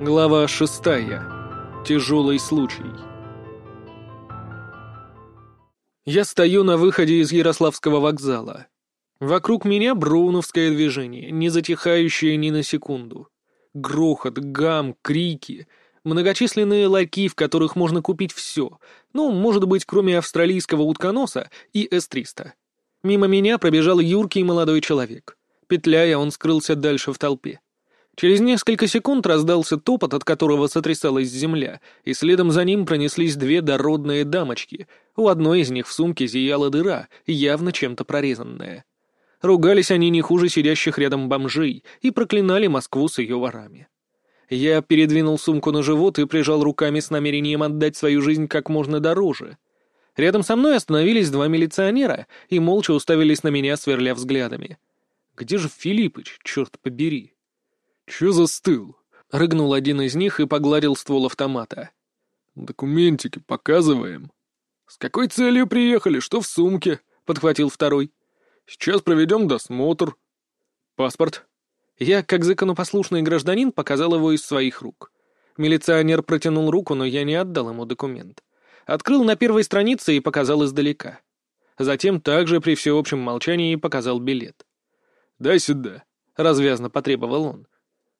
Глава шестая. Тяжелый случай. Я стою на выходе из Ярославского вокзала. Вокруг меня броуновское движение, не затихающее ни на секунду. Грохот, гам, крики, многочисленные ларьки, в которых можно купить все, ну, может быть, кроме австралийского утконоса и С-300. Мимо меня пробежал юркий молодой человек. Петляя, он скрылся дальше в толпе. Через несколько секунд раздался топот, от которого сотрясалась земля, и следом за ним пронеслись две дородные дамочки. У одной из них в сумке зияла дыра, явно чем-то прорезанная. Ругались они не хуже сидящих рядом бомжей и проклинали Москву с ее ворами. Я передвинул сумку на живот и прижал руками с намерением отдать свою жизнь как можно дороже. Рядом со мной остановились два милиционера и молча уставились на меня, сверля взглядами. «Где же Филиппыч, черт побери?» «Чё застыл?» — рыгнул один из них и погладил ствол автомата. «Документики показываем». «С какой целью приехали? Что в сумке?» — подхватил второй. «Сейчас проведем досмотр». «Паспорт». Я, как законопослушный гражданин, показал его из своих рук. Милиционер протянул руку, но я не отдал ему документ. Открыл на первой странице и показал издалека. Затем также при всеобщем молчании показал билет. «Дай сюда», — развязно потребовал он.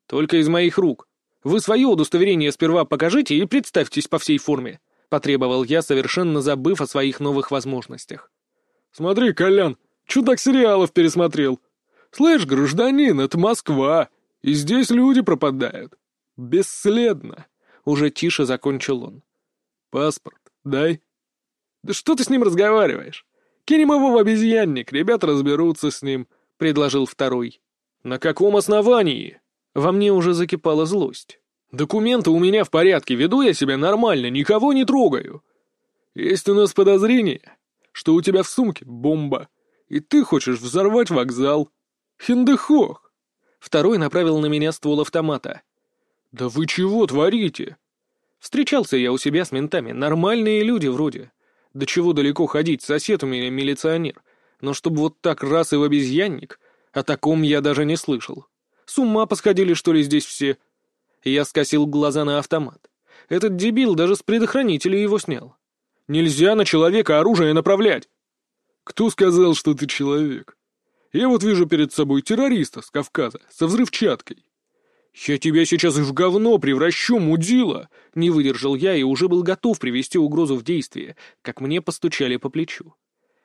«Только из моих рук. Вы свое удостоверение сперва покажите и представьтесь по всей форме», — потребовал я, совершенно забыв о своих новых возможностях. «Смотри, Колян, чудак сериалов пересмотрел. Слышь, гражданин, это Москва, и здесь люди пропадают. Бесследно». Уже тише закончил он. «Паспорт дай». «Да что ты с ним разговариваешь? Кинем его в обезьянник, ребята разберутся с ним», — предложил второй. «На каком основании?» Во мне уже закипала злость. «Документы у меня в порядке, веду я себя нормально, никого не трогаю. Есть у нас подозрение, что у тебя в сумке бомба, и ты хочешь взорвать вокзал. Хиндехох!» Второй направил на меня ствол автомата. «Да вы чего творите?» Встречался я у себя с ментами, нормальные люди вроде. До чего далеко ходить, сосед у меня милиционер. Но чтобы вот так раз и в обезьянник, о таком я даже не слышал. С ума посходили, что ли, здесь все?» Я скосил глаза на автомат. Этот дебил даже с предохранителя его снял. «Нельзя на человека оружие направлять!» «Кто сказал, что ты человек? Я вот вижу перед собой террориста с Кавказа, со взрывчаткой». «Я тебя сейчас в говно превращу, мудила!» Не выдержал я и уже был готов привести угрозу в действие, как мне постучали по плечу.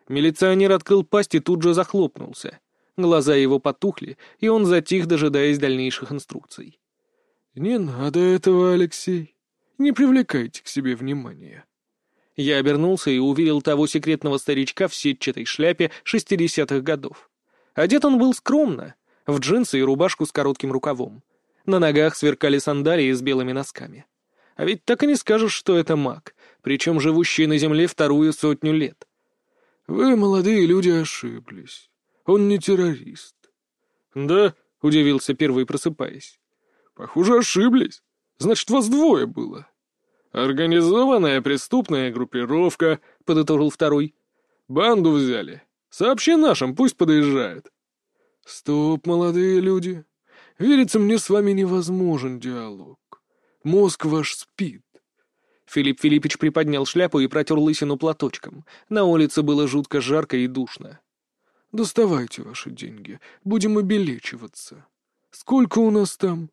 Милиционер открыл пасть и тут же захлопнулся. Глаза его потухли, и он затих, дожидаясь дальнейших инструкций. «Не надо этого, Алексей. Не привлекайте к себе внимания». Я обернулся и увидел того секретного старичка в сетчатой шляпе шестидесятых годов. Одет он был скромно, в джинсы и рубашку с коротким рукавом. На ногах сверкали сандалии с белыми носками. А ведь так и не скажешь, что это маг, причем живущий на земле вторую сотню лет. «Вы, молодые люди, ошиблись. Он не террорист». «Да?» — удивился первый, просыпаясь. «Похоже, ошиблись. Значит, вас двое было». «Организованная преступная группировка», — подытожил второй. «Банду взяли. Сообщи нашим, пусть подъезжают». «Стоп, молодые люди. Верится мне, с вами невозможен диалог. Мозг ваш спит». Филипп Филиппович приподнял шляпу и протер лысину платочком. На улице было жутко жарко и душно. Доставайте ваши деньги, будем обелечиваться. Сколько у нас там?»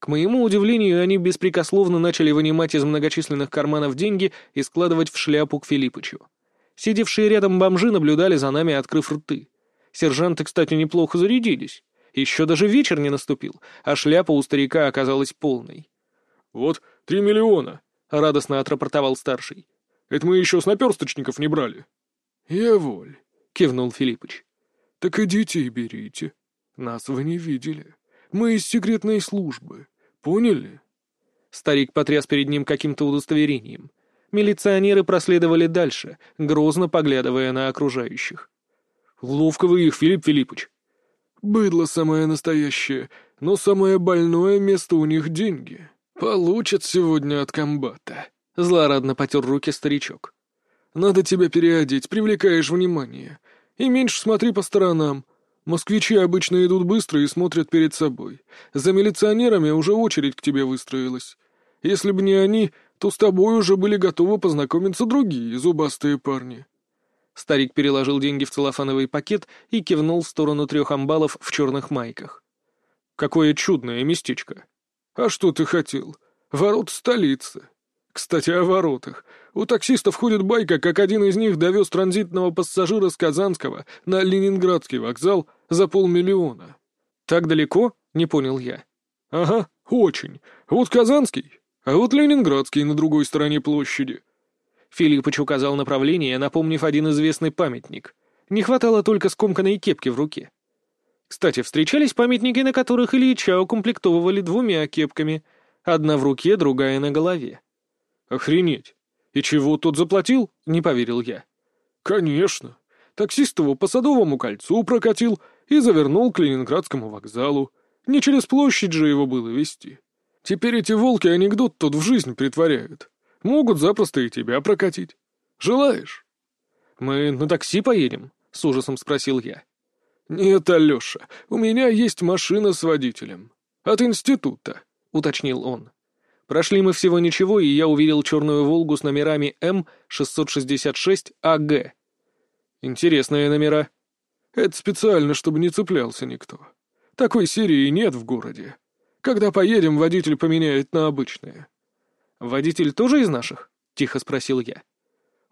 К моему удивлению, они беспрекословно начали вынимать из многочисленных карманов деньги и складывать в шляпу к Филиппычу. Сидевшие рядом бомжи наблюдали за нами, открыв рты. Сержанты, кстати, неплохо зарядились. Еще даже вечер не наступил, а шляпа у старика оказалась полной. «Вот три миллиона», — радостно отрапортовал старший. «Это мы еще с наперсточников не брали». «Я воль», — кивнул Филиппыч. «Так идите и берите. Нас вы не видели. Мы из секретной службы. Поняли?» Старик потряс перед ним каким-то удостоверением. Милиционеры проследовали дальше, грозно поглядывая на окружающих. «Ловко вы их, Филипп Филиппович!» «Быдло самое настоящее, но самое больное место у них деньги. Получат сегодня от комбата», — злорадно потер руки старичок. «Надо тебя переодеть, привлекаешь внимание. И меньше смотри по сторонам. Москвичи обычно идут быстро и смотрят перед собой. За милиционерами уже очередь к тебе выстроилась. Если бы не они, то с тобой уже были готовы познакомиться другие зубастые парни». Старик переложил деньги в целлофановый пакет и кивнул в сторону трех амбалов в черных майках. «Какое чудное местечко!» «А что ты хотел? Ворот столицы!» «Кстати, о воротах. У таксистов ходит байка, как один из них довез транзитного пассажира с Казанского на Ленинградский вокзал за полмиллиона». «Так далеко?» — не понял я. «Ага, очень. Вот Казанский, а вот Ленинградский на другой стороне площади». Филиппыч указал направление, напомнив один известный памятник. Не хватало только скомканной кепки в руке. Кстати, встречались памятники, на которых Ильича укомплектовывали двумя кепками. Одна в руке, другая на голове. «Охренеть! И чего тот заплатил?» — не поверил я. «Конечно. Таксист его по Садовому кольцу прокатил и завернул к Ленинградскому вокзалу. Не через площадь же его было вести. Теперь эти волки анекдот тот в жизнь притворяют. Могут запросто и тебя прокатить. Желаешь?» «Мы на такси поедем?» — с ужасом спросил я. «Нет, Алеша, у меня есть машина с водителем. От института», — уточнил он. Прошли мы всего ничего, и я увидел черную «Волгу» с номерами М-666-АГ. Интересные номера. Это специально, чтобы не цеплялся никто. Такой серии нет в городе. Когда поедем, водитель поменяет на обычные. «Водитель тоже из наших?» — тихо спросил я.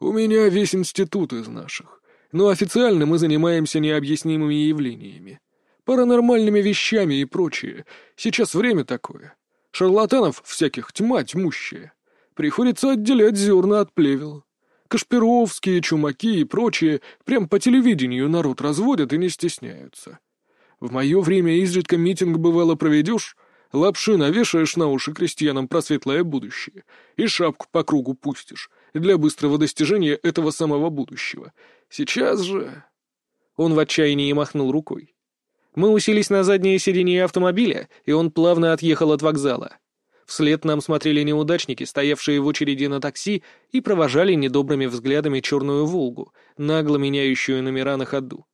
«У меня весь институт из наших но официально мы занимаемся необъяснимыми явлениями. Паранормальными вещами и прочее. Сейчас время такое. Шарлатанов всяких тьма тьмущая. Приходится отделять зерна от плевел. Кашпировские, чумаки и прочее прям по телевидению народ разводят и не стесняются. В мое время изредка митинг бывало проведешь, лапши навешаешь на уши крестьянам про светлое будущее и шапку по кругу пустишь для быстрого достижения этого самого будущего — Сейчас же...» Он в отчаянии махнул рукой. Мы уселись на заднее сиденье автомобиля, и он плавно отъехал от вокзала. Вслед нам смотрели неудачники, стоявшие в очереди на такси, и провожали недобрыми взглядами черную «Волгу», нагло меняющую номера на ходу.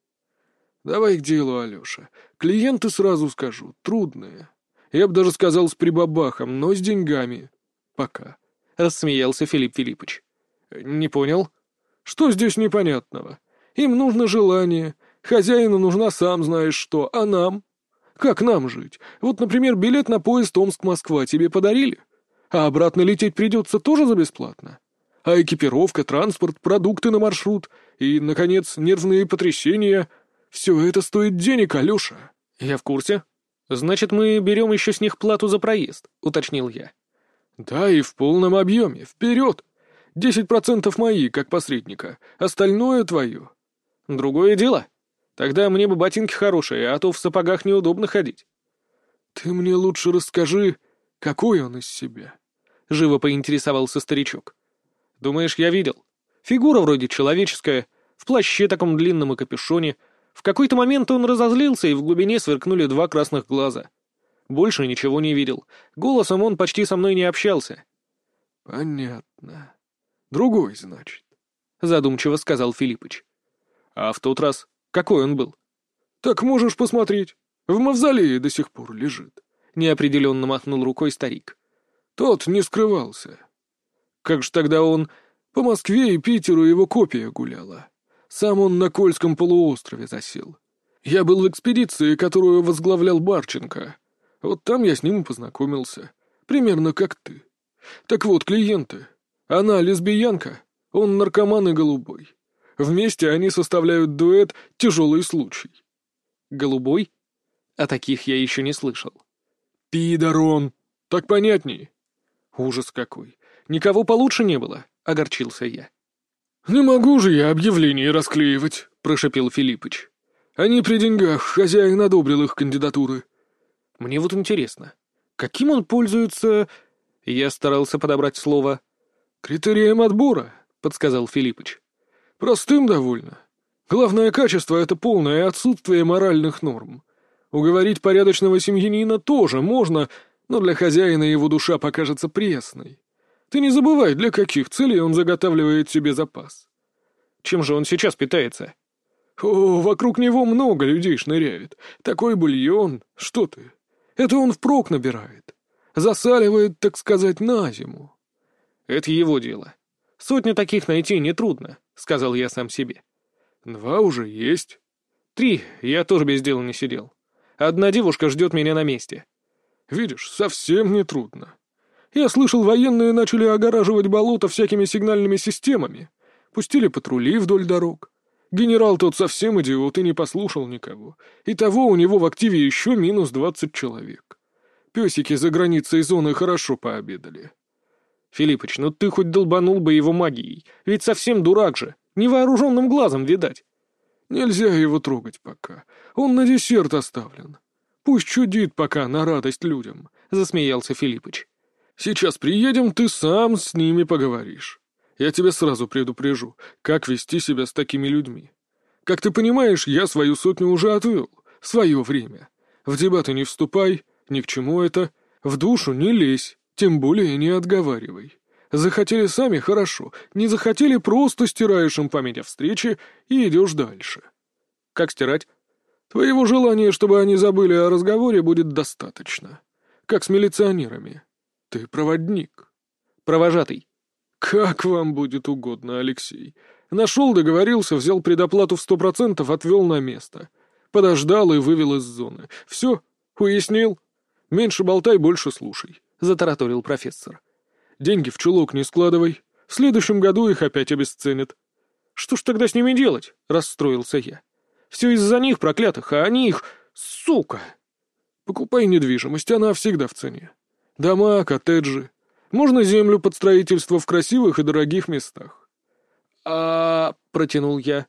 «Давай к делу, Алеша. Клиенты, сразу скажу, трудные. Я бы даже сказал, с прибабахом, но с деньгами. Пока», — рассмеялся Филипп Филиппович. «Не понял?» Что здесь непонятного? Им нужно желание, хозяину нужна сам знаешь что, а нам? Как нам жить? Вот, например, билет на поезд Омск-Москва тебе подарили, а обратно лететь придется тоже за бесплатно. А экипировка, транспорт, продукты на маршрут и, наконец, нервные потрясения — все это стоит денег, Алеша. Я в курсе. Значит, мы берем еще с них плату за проезд, уточнил я. Да, и в полном объеме. Вперед! Десять процентов мои, как посредника, остальное твое. Другое дело. Тогда мне бы ботинки хорошие, а то в сапогах неудобно ходить. Ты мне лучше расскажи, какой он из себя. Живо поинтересовался старичок. Думаешь, я видел? Фигура вроде человеческая, в плаще таком длинном и капюшоне. В какой-то момент он разозлился, и в глубине сверкнули два красных глаза. Больше ничего не видел. Голосом он почти со мной не общался. Понятно. Другой, значит. Задумчиво сказал Филиппыч. А в тот раз какой он был? Так можешь посмотреть. В мавзолее до сих пор лежит. Неопределенно махнул рукой старик. Тот не скрывался. Как же тогда он... По Москве и Питеру его копия гуляла. Сам он на Кольском полуострове засел. Я был в экспедиции, которую возглавлял Барченко. Вот там я с ним и познакомился. Примерно как ты. Так вот, клиенты. Она лесбиянка, он наркоман и голубой. Вместе они составляют дуэт «Тяжелый случай». «Голубой?» О таких я еще не слышал. «Пидорон! Так понятней!» «Ужас какой! Никого получше не было!» — огорчился я. «Не могу же я объявление расклеивать!» — прошепел Филиппыч. «Они при деньгах, хозяин одобрил их кандидатуры». «Мне вот интересно, каким он пользуется...» Я старался подобрать слово «Критерием отбора», — подсказал Филиппыч. «Простым довольно. Главное качество — это полное отсутствие моральных норм. Уговорить порядочного семьянина тоже можно, но для хозяина его душа покажется пресной. Ты не забывай, для каких целей он заготавливает себе запас». «Чем же он сейчас питается?» О, вокруг него много людей шныряет. Такой бульон. Что ты? Это он впрок набирает. Засаливает, так сказать, на зиму. Это его дело. Сотни таких найти нетрудно, — сказал я сам себе. Два уже есть. Три, я тоже без дела не сидел. Одна девушка ждет меня на месте. Видишь, совсем нетрудно. Я слышал, военные начали огораживать болото всякими сигнальными системами. Пустили патрули вдоль дорог. Генерал тот совсем идиот и не послушал никого. И того у него в активе еще минус двадцать человек. Песики за границей зоны хорошо пообедали. Филиппыч, ну ты хоть долбанул бы его магией. Ведь совсем дурак же. Невооруженным глазом видать. Нельзя его трогать пока. Он на десерт оставлен. Пусть чудит пока на радость людям, — засмеялся Филиппыч. Сейчас приедем, ты сам с ними поговоришь. Я тебе сразу предупрежу, как вести себя с такими людьми. Как ты понимаешь, я свою сотню уже отвел. Свое время. В дебаты не вступай, ни к чему это. В душу не лезь, тем более не отговаривай. Захотели сами — хорошо, не захотели — просто стираешь им память о встрече и идешь дальше. Как стирать? Твоего желания, чтобы они забыли о разговоре, будет достаточно. Как с милиционерами. Ты проводник. Провожатый. «Как вам будет угодно, Алексей. Нашел, договорился, взял предоплату в сто процентов, отвел на место. Подождал и вывел из зоны. Все, уяснил? Меньше болтай, больше слушай», — затараторил профессор. «Деньги в чулок не складывай. В следующем году их опять обесценят». «Что ж тогда с ними делать?» — расстроился я. «Все из-за них, проклятых, а они их... Сука!» «Покупай недвижимость, она всегда в цене. Дома, коттеджи, можно землю под строительство в красивых и дорогих местах. А, протянул я.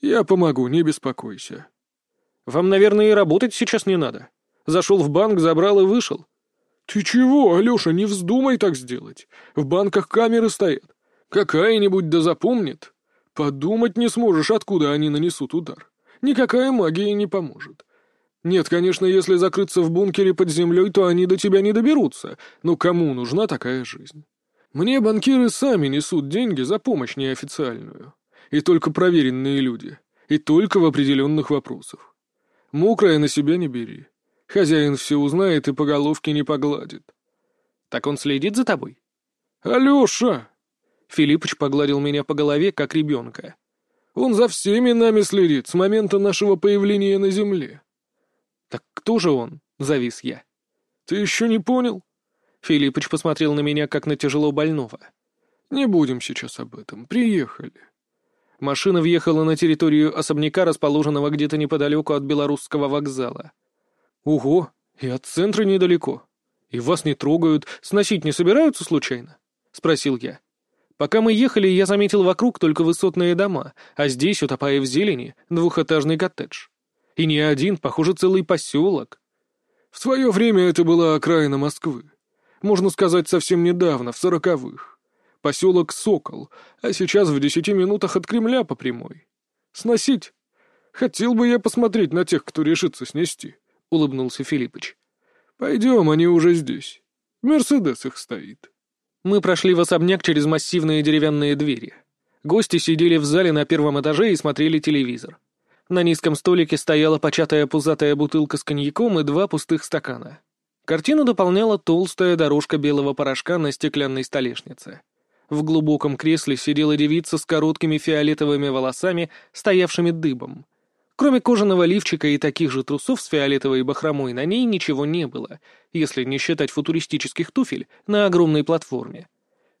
Я помогу, не беспокойся. Вам, наверное, и работать сейчас не надо. Зашел в банк, забрал и вышел. Ты чего, Алеша, не вздумай так сделать. В банках камеры стоят. Какая-нибудь да запомнит. Подумать не сможешь, откуда они нанесут удар. Никакая магия не поможет. Нет, конечно, если закрыться в бункере под землей, то они до тебя не доберутся, но кому нужна такая жизнь? Мне банкиры сами несут деньги за помощь неофициальную. И только проверенные люди. И только в определенных вопросах. Мокрое на себя не бери. Хозяин все узнает и по головке не погладит. Так он следит за тобой? Алеша! Филиппыч погладил меня по голове, как ребенка. Он за всеми нами следит с момента нашего появления на земле. «Так кто же он?» — завис я. «Ты еще не понял?» Филиппыч посмотрел на меня, как на тяжело больного. «Не будем сейчас об этом. Приехали». Машина въехала на территорию особняка, расположенного где-то неподалеку от Белорусского вокзала. «Ого, и от центра недалеко. И вас не трогают, сносить не собираются случайно?» — спросил я. Пока мы ехали, я заметил вокруг только высотные дома, а здесь, утопая в зелени, двухэтажный коттедж. И не один, похоже, целый поселок. В свое время это была окраина Москвы. Можно сказать, совсем недавно, в сороковых. Поселок Сокол, а сейчас в десяти минутах от Кремля по прямой. Сносить? Хотел бы я посмотреть на тех, кто решится снести, — улыбнулся Филиппыч. Пойдем, они уже здесь. Мерседес их стоит. Мы прошли в особняк через массивные деревянные двери. Гости сидели в зале на первом этаже и смотрели телевизор. На низком столике стояла початая пузатая бутылка с коньяком и два пустых стакана. Картину дополняла толстая дорожка белого порошка на стеклянной столешнице. В глубоком кресле сидела девица с короткими фиолетовыми волосами, стоявшими дыбом. Кроме кожаного лифчика и таких же трусов с фиолетовой бахромой на ней ничего не было, если не считать футуристических туфель на огромной платформе.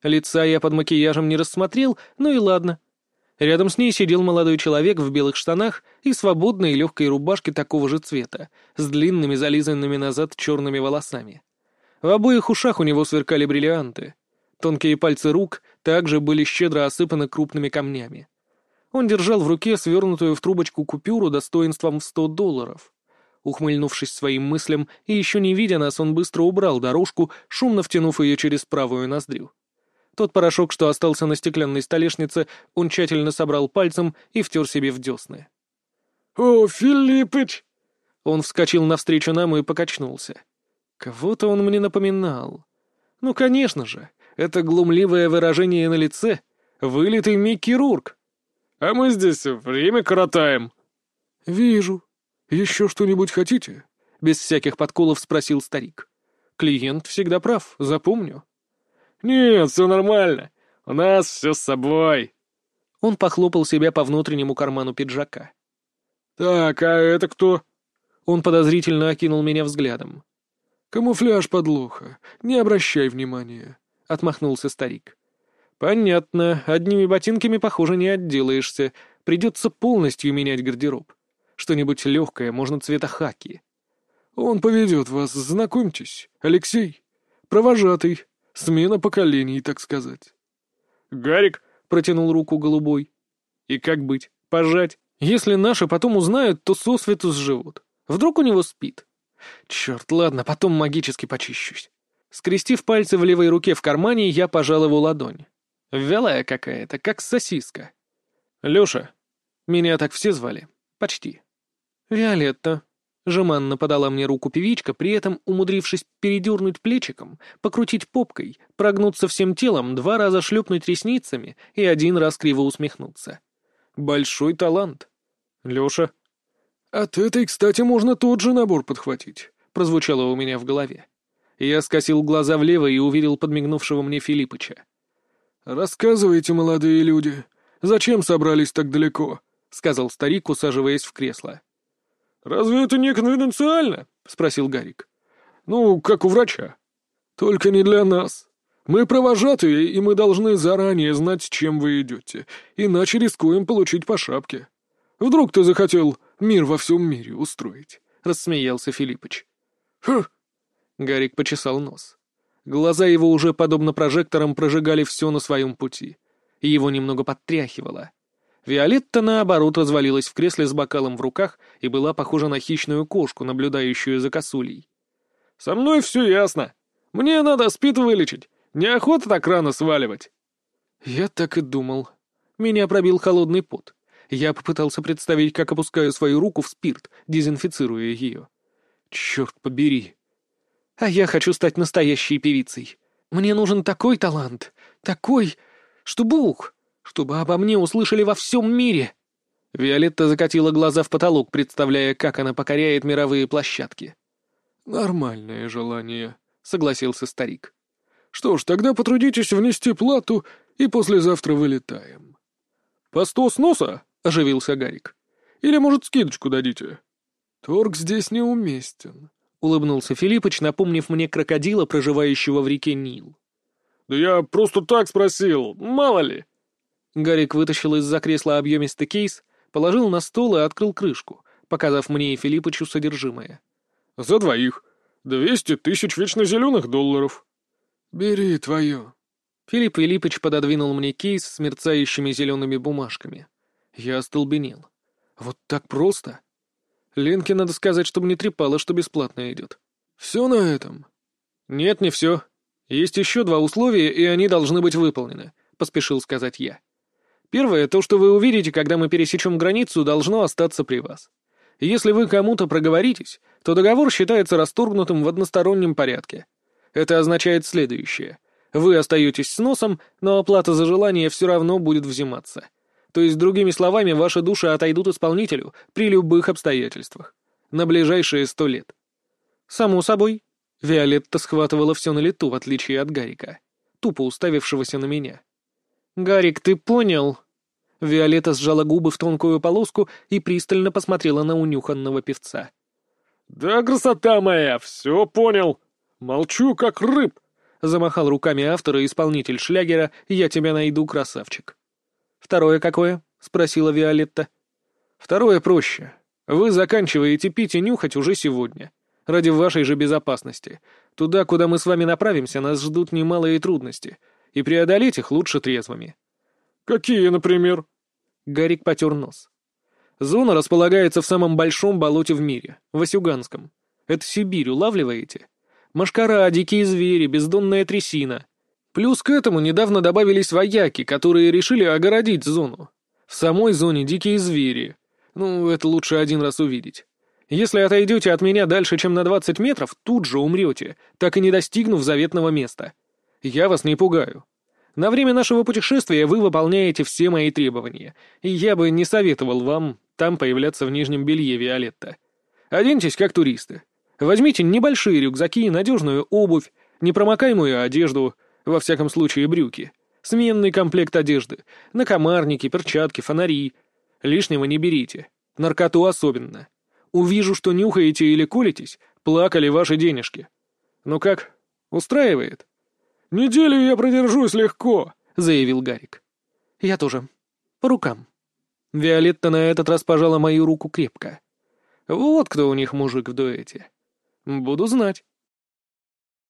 Лица я под макияжем не рассмотрел, ну и ладно — Рядом с ней сидел молодой человек в белых штанах и свободной легкой рубашке такого же цвета, с длинными зализанными назад черными волосами. В обоих ушах у него сверкали бриллианты. Тонкие пальцы рук также были щедро осыпаны крупными камнями. Он держал в руке свернутую в трубочку купюру достоинством в сто долларов. Ухмыльнувшись своим мыслям и еще не видя нас, он быстро убрал дорожку, шумно втянув ее через правую ноздрю. Тот порошок, что остался на стеклянной столешнице, он тщательно собрал пальцем и втер себе в десны. «О, Филиппыч!» Он вскочил навстречу нам и покачнулся. Кого-то он мне напоминал. Ну, конечно же, это глумливое выражение на лице — вылитый Микки Рурк. «А мы здесь время коротаем», — «Вижу. Еще что-нибудь хотите?» — без всяких подколов спросил старик. «Клиент всегда прав, запомню». «Нет, все нормально. У нас все с собой». Он похлопал себя по внутреннему карману пиджака. «Так, а это кто?» Он подозрительно окинул меня взглядом. «Камуфляж подлоха. Не обращай внимания», — отмахнулся старик. «Понятно. Одними ботинками, похоже, не отделаешься. Придется полностью менять гардероб. Что-нибудь легкое, можно цвета хаки». «Он поведет вас, знакомьтесь. Алексей. Провожатый. Смена поколений, так сказать». «Гарик», — протянул руку голубой. «И как быть? Пожать? Если наши потом узнают, то сосвету сживут. Вдруг у него спит?» Черт, ладно, потом магически почищусь. Скрестив пальцы в левой руке в кармане, я пожал его ладонь. Вялая какая-то, как сосиска. Леша. Меня так все звали. Почти. Виолетта. Жеманно подала мне руку певичка, при этом умудрившись передернуть плечиком, покрутить попкой, прогнуться всем телом, два раза шлепнуть ресницами и один раз криво усмехнуться. Большой талант. Леша. «От этой, кстати, можно тот же набор подхватить», — прозвучало у меня в голове. Я скосил глаза влево и увидел подмигнувшего мне Филиппыча. «Рассказывайте, молодые люди, зачем собрались так далеко?» — сказал старик, усаживаясь в кресло. «Разве это не конфиденциально?» — спросил Гарик. «Ну, как у врача. Только не для нас. Мы провожатые, и мы должны заранее знать, чем вы идете, иначе рискуем получить по шапке. Вдруг ты захотел мир во всем мире устроить?» — рассмеялся Филиппыч. «Хм!» — Гарик почесал нос. Глаза его уже, подобно прожекторам, прожигали все на своем пути. И его немного подтряхивало. Виолетта, наоборот, развалилась в кресле с бокалом в руках и была похожа на хищную кошку, наблюдающую за косулей. «Со мной все ясно. Мне надо спит вылечить. Неохота так рано сваливать». Я так и думал. Меня пробил холодный пот. Я попытался представить, как опускаю свою руку в спирт, дезинфицируя ее. Черт побери. А я хочу стать настоящей певицей. Мне нужен такой талант, такой, чтобы ух, чтобы обо мне услышали во всем мире. Виолетта закатила глаза в потолок, представляя, как она покоряет мировые площадки. «Нормальное желание», — согласился старик. «Что ж, тогда потрудитесь внести плату, и послезавтра вылетаем». «По сто с носа?» — оживился Гарик. «Или, может, скидочку дадите?» «Торг здесь неуместен», — улыбнулся Филиппыч, напомнив мне крокодила, проживающего в реке Нил. «Да я просто так спросил, мало ли». Гарик вытащил из-за кресла объемистый кейс, положил на стол и открыл крышку, показав мне и Филиппычу содержимое. «За двоих. Двести тысяч вечно зеленых долларов». «Бери твое». Филипп Филиппыч пододвинул мне кейс с мерцающими зелеными бумажками. Я остолбенел. Вот так просто? Ленке надо сказать, чтобы не трепало, что бесплатно идет. Все на этом? Нет, не все. Есть еще два условия, и они должны быть выполнены, поспешил сказать я. Первое, то, что вы увидите, когда мы пересечем границу, должно остаться при вас. Если вы кому-то проговоритесь, то договор считается расторгнутым в одностороннем порядке. Это означает следующее. Вы остаетесь с носом, но оплата за желание все равно будет взиматься. То есть, другими словами, ваши души отойдут исполнителю при любых обстоятельствах. На ближайшие сто лет. Само собой. Виолетта схватывала все на лету, в отличие от Гарика, тупо уставившегося на меня. «Гарик, ты понял?» Виолетта сжала губы в тонкую полоску и пристально посмотрела на унюханного певца. «Да, красота моя, все понял. Молчу, как рыб!» Замахал руками автор и исполнитель шлягера «Я тебя найду, красавчик». «Второе какое?» — спросила Виолетта. «Второе проще. Вы заканчиваете пить и нюхать уже сегодня. Ради вашей же безопасности. Туда, куда мы с вами направимся, нас ждут немалые трудности, и преодолеть их лучше трезвыми». «Какие, например?» Гарик потер нос. «Зона располагается в самом большом болоте в мире, Васюганском. Это Сибирь, улавливаете? Машкара, дикие звери, бездонная трясина. Плюс к этому недавно добавились вояки, которые решили огородить зону. В самой зоне дикие звери. Ну, это лучше один раз увидеть. Если отойдете от меня дальше, чем на 20 метров, тут же умрете, так и не достигнув заветного места. Я вас не пугаю. На время нашего путешествия вы выполняете все мои требования, и я бы не советовал вам там появляться в нижнем белье Виолетта. Оденьтесь как туристы. Возьмите небольшие рюкзаки, надежную обувь, непромокаемую одежду, во всяком случае брюки, сменный комплект одежды, накомарники, перчатки, фонари. Лишнего не берите. Наркоту особенно. Увижу, что нюхаете или колитесь, плакали ваши денежки. Ну как, устраивает? «Неделю я продержусь легко», — заявил Гарик. «Я тоже. По рукам». Виолетта на этот раз пожала мою руку крепко. Вот кто у них мужик в дуэте. Буду знать.